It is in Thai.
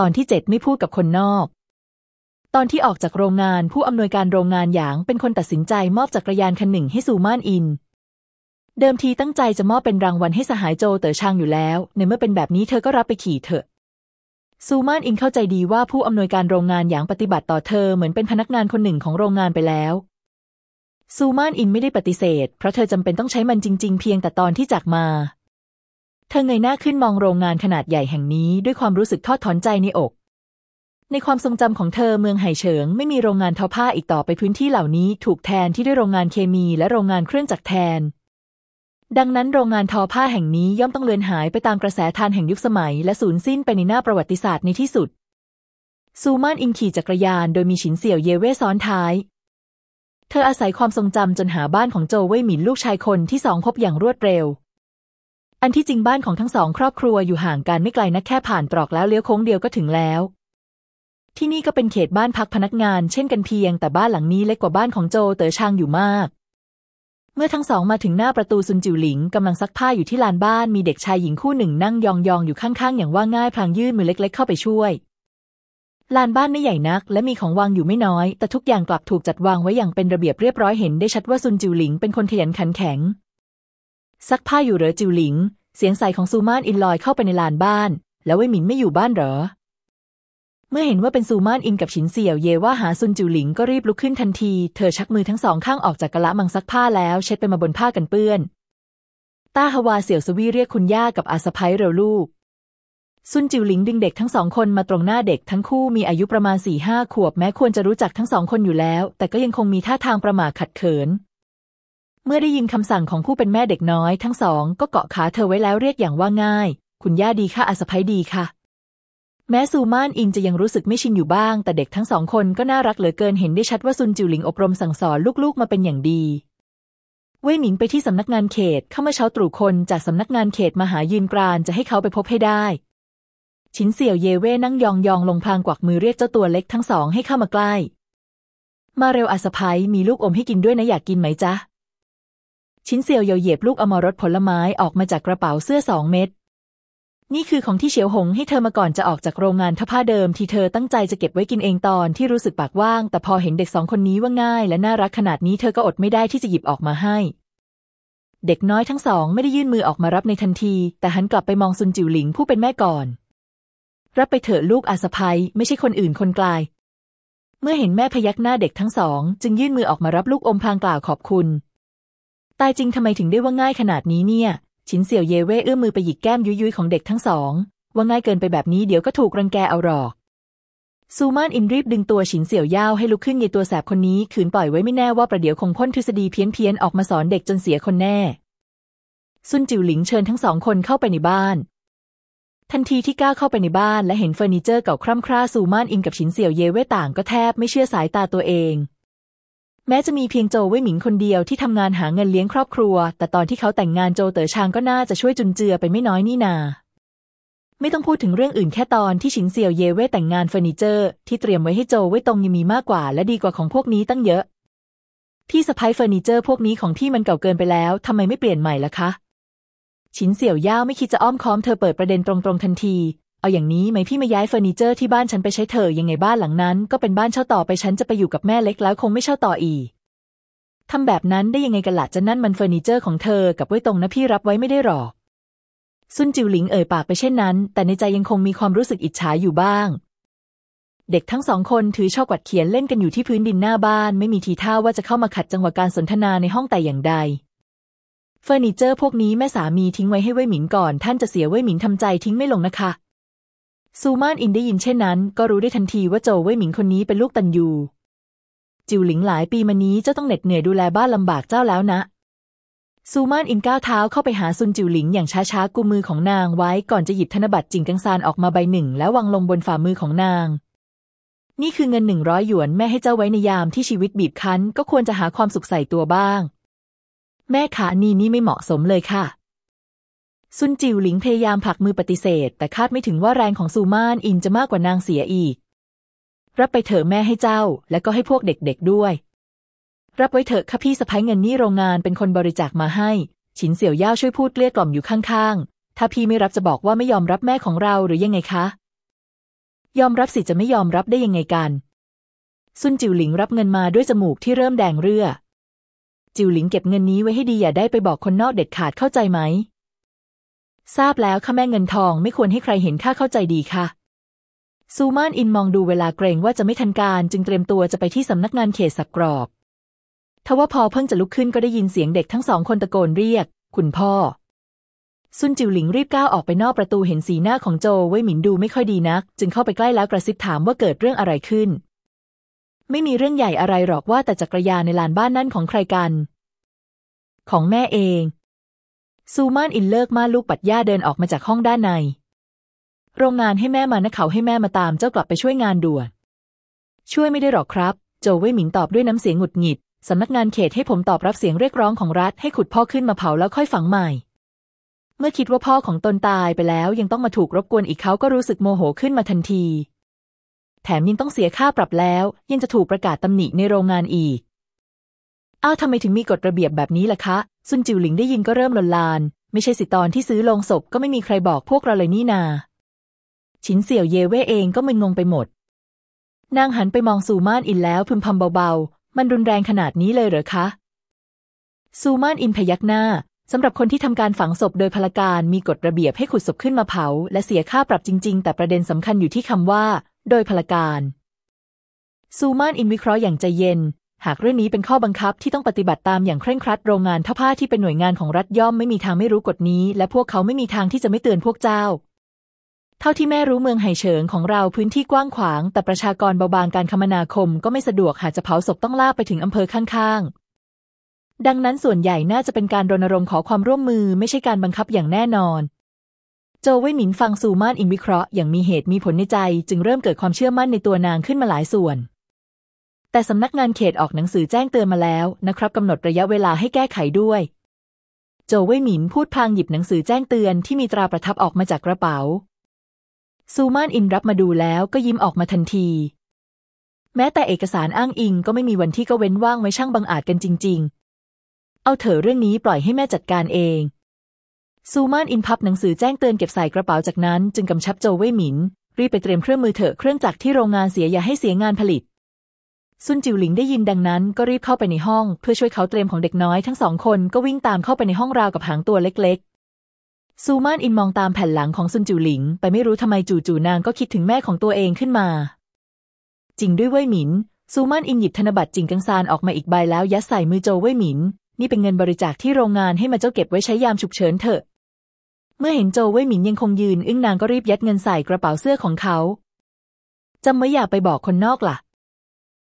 ตอนที่เจ็ดไม่พูดกับคนนอก ตอนที่ออกจากโรงงานผู้อำนวยการโรงงานหยางเป็นคนตัดสินใจมอบจักรยานคันหนึ่งให้ซูมานอิน เดิมทีตั้งใจจะมอบเป็นรางวัลให้สหายโจเต๋อชางอยู่แล้ว ในเมื่อเป็นแบบนี้เธอก็รับไปขี่เถอะซูมานอินเข้าใจดีว่าผู้อำนวยการโรงงานหยางปฏิบัติต่อเธอเหมือนเป็นพนักงานคนหนึ่งของโรงงานไปแล้ว ซูมานอินไม่ได้ปฏิเสธ เพราะเธอจำเป็นต้องใช้มันจริง ๆ เพียงแต่ตอนที่จากมา เธอเงยหน้าขึ้นมองโรงงานขนาดใหญ่แห่งนี้ด้วยความรู้สึกทอดถอนใจในอก ในความทรงจำของเธอเมืองไห่เฉิง ไม่มีโรงงานทอผ้าอีกต่อไปพื้นที่เหล่านี้ถูกแทนที่ด้วยโรงงานเคมีและโรงงานเครื่องจักรแทน ดังนั้นโรงงานทอผ้าแห่งนี้ย่อมต้องเลือนหายไปตามกระแสทานแห่งยุคสมัย และสูญสิ้นไปในหน้าประวัติศาสตร์ในที่สุด ซูมานอิงขี่จักรยานโดยมีฉินเสี่ยวเยเว่ซ้อนท้ายเธออาศัยความทรงจำจนหาบ้านของโจวเว่ยหมินลูกชายคนที่สองพบอย่างรวดเร็ว อันที่จริงบ้านของทั้งสองครอบครัวอยู่ห่างกันไม่ไกลนักแค่ผ่านตรอกแล้วเลี้ยวโค้งเดียวก็ถึงแล้ว ที่นี่ก็เป็นเขตบ้านพักพนักงานเช่นกันเพียง แต่บ้านหลังนี้เล็กกว่าบ้านของโจเต๋อชางอยู่มาก เมื่อทั้งสองมาถึงหน้าประตูซุนจิวหลิงกำลังซักผ้าอยู่ที่ลานบ้านมีเด็กชายหญิงคู่หนึ่งนั่งยองๆอยู่ข้างๆ อย่างว่าง่ายพลางยื่นมือเล็ก ๆ เข้าไปช่วยลานบ้านไม่ใหญ่นัก และมีของวางอยู่ไม่น้อย แต่ทุกอย่างกลับถูกจัดวางไว้อย่างเป็นระเบียบเรียบร้อยเห็นได้ชัดว่าซุนจิวหลิงเป็นคนขยันขันแข็ง ซักผ้าอยู่เหรอจิวหลิง เสียงใสของซูมานอินลอยเข้าไปในลานบ้าน แล้วเว่ยหมินไม่อยู่บ้านเหรอ เมื่อเห็นว่าเป็นซูมานอินกับฉินเสี่ยวเยว่าหาซุนจิวหลิงก็รีบลุกขึ้นทันที เธอชักมือทั้งสองข้างออกจากกะละมังซักผ้าแล้วเช็ดไปมาบนผ้ากันเปื้อน ต้าฮวาเสี่ยวสวีเรียกคุณย่ากับอาสะพ้ยเร็วลูกซุนจิวหลิงดึงเด็กทั้งสองคนมาตรงหน้าเด็กทั้งคู่มีอายุประมาณสี่ห้าขวบแม้ควรจะรู้จักทั้งสองคนอยู่แล้ว แต่ก็ยังคงมีท่าทางประหม่าขัดเขิน เมื่อได้ยินคำสั่งของผู้เป็นแม่เด็กน้อยทั้งสองก็เกาะขาเธอไว้แล้วเรียกอย่างว่าง่าย คุณย่าดีค่ะอาสะพ้ยดีค่ะ แม้ซูมานอิงจะยังรู้สึกไม่ชินอยู่บ้าง แต่เด็กทั้งสองคนก็น่ารักเหลือเกินเห็นได้ชัดว่าซุนจิวหลิงอบรมสั่งสอนลูกๆมาเป็นอย่างดีเว่ยหมิงไปที่สำนักงานเขตเข้ามาเช้าตรู่คนจากสำนักงานเขตมาหายืนกรานจะให้เขาไปพบให้ได้ ชินเสี่ยวเยเว่นั่งยองยองลงพลางกวักมือเรียกเจ้าตัวเล็กทั้งสองให้เข้ามาใกล้ มาเร็วอาสะพ้ยมีลูกอมให้กินด้วยนะอยากกินไหมจ๊ะ ชิ้นเสี่ยวเยาเหยียบลูกอมรสผลไม้ออกมาจากกระเป๋าเสื้อสองเม็ด นี่คือของที่เฉียวหงให้เธอมาก่อนจะออกจากโรงงานทผ้าเดิมที่เธอตั้งใจจะเก็บไว้กินเองตอนที่รู้สึกปากว่าง แต่พอเห็นเด็กสองคนนี้ว่าง่าย และน่ารักขนาดนี้เธอก็อดไม่ได้ที่จะหยิบออกมาให้ เด็กน้อยทั้งสองไม่ได้ยื่นมือออกมารับในทันที แต่หันกลับไปมองซุนจิ๋วหลิงผู้เป็นแม่ก่อน รับไปเถอะลูกอาสะพ้ยไม่ใช่คนอื่นคนไกลเมื่อเห็นแม่พยักหน้าเด็กทั้งสอง จึงยื่นมือออกมารับลูกอมพลางกล่าวขอบคุณ ตายจริงทำไมถึงได้ว่าง่ายขนาดนี้เนี่ย ชินเสี่ยวเยเว่เอื้อมมือไปหยิกแก้มยุยๆของเด็กทั้งสอง ว่าง่ายเกินไปแบบนี้เดี๋ยวก็ถูกรังแกเอาหรอก ซูมานอินรีบดึงตัวฉินเสี่ยวย่าวให้ลุกขึ้นในตัวแสบคนนี้ขืนปล่อยไว้ไม่แน่ว่าประเดี๋ยวคงพ่นทฤษฎีเพี้ยนๆออกมาสอนเด็กจนเสียคนแน่ ซุนจิ๋วหลิงเชิญทั้งสองคนเข้าไปในบ้าน ทันทีที่ก้าวเข้าไปในบ้านและเห็นเฟอร์นิเจอร์เก่าคร่ำคร่าซูมานอินกับฉินเสี่ยวเยเว่ต่างก็แทบไม่เชื่อสายตาตัวเอง แม้จะมีเพียงโจวเว่ยหมิงคนเดียวที่ทำงานหาเงินเลี้ยงครอบครัว แต่ตอนที่เขาแต่งงานโจเต๋อชางก็น่าจะช่วยจุนเจือไปไม่น้อยนี่นา ไม่ต้องพูดถึงเรื่องอื่นแค่ตอนที่ฉินเสี่ยวเยเว่แต่งงานเฟอร์นิเจอร์ที่เตรียมไว้ให้โจวเว่ยตงยังมีมากกว่าและดีกว่าของพวกนี้ตั้งเยอะพี่สะใภ้เฟอร์นิเจอร์พวกนี้ของพี่มันเก่าเกินไปแล้วทำไมไม่เปลี่ยนใหม่ล่ะคะฉินเสี่ยวย่าไม่คิดจะอ้อมค้อมเธอเปิดประเด็นตรงๆทันที เอาอย่างนี้ไหมพี่มาย้ายเฟอร์นิเจอร์ที่บ้านฉันไปใช้เธอยังไงบ้านหลังนั้น ก็เป็นบ้านเช่าต่อไปฉันจะไปอยู่กับแม่เล็กแล้วคงไม่เช่าต่ออีกทำแบบนั้นได้ยังไงกันล่ะจ๊ะนั่นมันเฟอร์นิเจอร์ของเธอกับเว่ยตงนะพี่รับไว้ไม่ได้หรอกซุนจิวหลิงเอ่ยปากไปเช่นนั้น แต่ในใจยังคงมีความรู้สึกอิจฉาอยู่บ้าง เด็กทั้งสองคนถือชอล์กวาดเขียนเล่นกันอยู่ที่พื้นดินหน้าบ้าน ไม่มีทีท่าว่าจะเข้ามาขัดจังหวะการสนทนาในห้องแต่อย่างใดเฟอร์นิเจอร์พวกนี้แม่สามีทิ้งไว้ให้เว่ยหมิงก่อน ท่านจะเสียเว่ยหมิงทำใจทิ้งไม่ลงนะคะ ซูมานอินได้ยินเช่นนั้น ก็รู้ได้ทันทีว่าโจวเว่ยหมิงคนนี้เป็นลูกกตัญญู จิวหลิงหลายปีมานี้เจ้าต้องเหน็ดเหนื่อยดูแลบ้านลำบากเจ้าแล้วนะ ซูมานอินก้าวเท้าเข้าไปหาซุนจิวหลิงอย่างช้าๆกุมมือของนางไว้ก่อนจะหยิบธนบัตรจิงกังซานออกมาใบหนึ่ง แล้ววางลงบนฝ่ามือของนาง นี่คือเงินหนึ่งร้อยหยวนแม่ให้เจ้าไว้ในยามที่ชีวิตบีบคั้นก็ควรจะหาความสุขใส่ตัวบ้าง แม่ขานี่นี่ไม่เหมาะสมเลยค่ะ ซุนจิวหลิงพยายามผลักมือปฏิเสธ แต่คาดไม่ถึงว่าแรงของซูมานอินจะมากกว่านางเสียอีก รับไปเถอะแม่ให้เจ้า และก็ให้พวกเด็กๆด้วย รับไว้เถอะข้าพี่สะพ้ยเงินนี่โรงงานเป็นคนบริจาคมาให้ ฉินเสี่ยวย่าช่วยพูดเกลี้ยกล่อมอยู่ข้างๆ ถ้าพี่ไม่รับจะบอกว่าไม่ยอมรับแม่ของเราหรือยังไงคะ ยอมรับสิจะไม่ยอมรับได้ยังไงกันซุนจิวหลิงรับเงินมาด้วยจมูกที่เริ่มแดงเรื่อ จิวหลิงเก็บเงินนี้ไว้ให้ดีอย่าได้ไปบอกคนนอกเด็ดขาดเข้าใจไหม ทราบแล้วข้าแม่เงินทองไม่ควรให้ใครเห็นข้าเข้าใจดีค่ะซูมานอินมองดูเวลาเกรงว่าจะไม่ทันการจึงเตรียมตัวจะไปที่สำนักงานเขตสักกรอกทว่าพอเพิ่งจะลุกขึ้นก็ได้ยินเสียงเด็กทั้งสองคนตะโกนเรียก คุณพ่อ ซุนจิวหลิงรีบก้าวออกไปนอกประตูเห็นสีหน้าของโจวเว่ยหมินดูไม่ค่อยดีนัก จึงเข้าไปใกล้แล้วกระซิบถามว่าเกิดเรื่องอะไรขึ้น ไม่มีเรื่องใหญ่อะไรหรอกว่าแต่จักรยานในลานบ้านนั่นของใครกัน ของแม่เอง ซูมานอินเลิกมาลูกปัดย่าเดินออกมาจากห้องด้านใน โรงงานให้แม่มานะเขาให้แม่มาตามเจ้ากลับไปช่วยงานด่วนช่วยไม่ได้หรอกครับ โจวเว่ยหมิงตอบด้วยน้ำเสียงหงุดหงิดสำนักงานเขตให้ผมตอบรับเสียงเรียกร้องของรัฐให้ขุดพ่อขึ้นมาเผาแล้วค่อยฝังใหม่ เมื่อคิดว่าพ่อของตนตายไปแล้วยังต้องมาถูกรบกวนอีกเขาก็รู้สึกโมโหขึ้นมาทันที แถมยังต้องเสียค่าปรับแล้ว ยังจะถูกประกาศตำหนิในโรงงานอีก อ้าวทำไมถึงมีกฎระเบียบแบบนี้ล่ะคะ ซุนจิวหลิงได้ยินก็เริ่มลนลาน ไม่ใช่สิตอนที่ซื้อโลงศพก็ไม่มีใครบอกพวกเราเลยนี่นา ฉินเสี่ยวเย่เว่เองก็มึนงงไปหมด นางหันไปมองซูม่านอินแล้วพึมพำเบาๆ มันรุนแรงขนาดนี้เลยเหรอคะ ซูม่านอินพยักหน้าสำหรับคนที่ทำการฝังศพโดยพลการมีกฎระเบียบให้ขุดศพขึ้นมาเผา และเสียค่าปรับจริง ๆ แต่ประเด็นสำคัญอยู่ที่คำว่า โดยพลการซูมานอินวิเคราะห์อย่างใจเย็น หากเรื่องนี้เป็นข้อบังคับที่ต้องปฏิบัติตามอย่างเคร่งครัดโรงงานท่าผ้าที่เป็นหน่วยงานของรัฐย่อมไม่มีทางไม่รู้กฎนี้ และพวกเขาไม่มีทางที่จะไม่เตือนพวกเจ้า เท่าที่แม่รู้เมืองไห่เฉิงของเราพื้นที่กว้างขวาง แต่ประชากรเบาบางการคมนาคมก็ไม่สะดวกหากจะเผาศพต้องลากไปถึงอำเภอข้างๆ ดังนั้นส่วนใหญ่น่าจะเป็นการรณรงค์ขอความร่วมมือไม่ใช่การบังคับอย่างแน่นอนโจวเว่ยหมินฟังซูมานอินวิเคราะห์อย่างมีเหตุมีผลในใจ จึงเริ่มเกิดความเชื่อมั่นในตัวนางขึ้นมาหลายส่วน แต่สำนักงานเขตออกหนังสือแจ้งเตือนมาแล้วนะครับกำหนดระยะเวลาให้แก้ไขด้วย โจวเว่ยหมินพูดพลางหยิบหนังสือแจ้งเตือนที่มีตราประทับออกมาจากกระเป๋า ซูมานอินรับมาดูแล้วก็ยิ้มออกมาทันที แม้แต่เอกสารอ้างอิงก็ไม่มีวันที่ก็เว้นว่างไว้ช่างบังอาจกันจริง ๆ เอาเถอะเรื่องนี้ปล่อยให้แม่จัดการเอง ซูมานอินพับหนังสือแจ้งเตือนเก็บใส่กระเป๋าจากนั้น จึงกำชับโจวเว่ยหมินรีบไปเตรียมเครื่องมือเถอะเครื่องจักรที่โรงงานเสียอย่าให้เสียงานผลิต ซุนจิวหลิงได้ยินดังนั้นก็รีบเข้าไปในห้อง เพื่อช่วยเขาเตรียมของเด็กน้อยทั้งสองคนก็วิ่งตามเข้าไปในห้องราวกับหางตัวเล็กๆ ซูมานอินมองตามแผ่นหลังของซุนจิวหลิง ไปไม่รู้ทำไมจู่ๆนางก็คิดถึงแม่ของตัวเองขึ้นมา จริงด้วยเว่ยหมิน ซูมานอินหยิบธนบัตรจิงกังซานออกมาอีกใบแล้วยัดใส่มือโจเว่ยหมิน นี่เป็นเงินบริจาคที่โรงงานให้มาเจ้าเก็บไว้ใช้ยามฉุกเฉินเถอะ เมื่อเห็นโจเว่ยหมินยังคงยืน อึ้งนางก็รีบยัดเงินใส่กระเป๋าเสื้อของเขาจำไว้อย่าไปบอกคนนอกล่ะ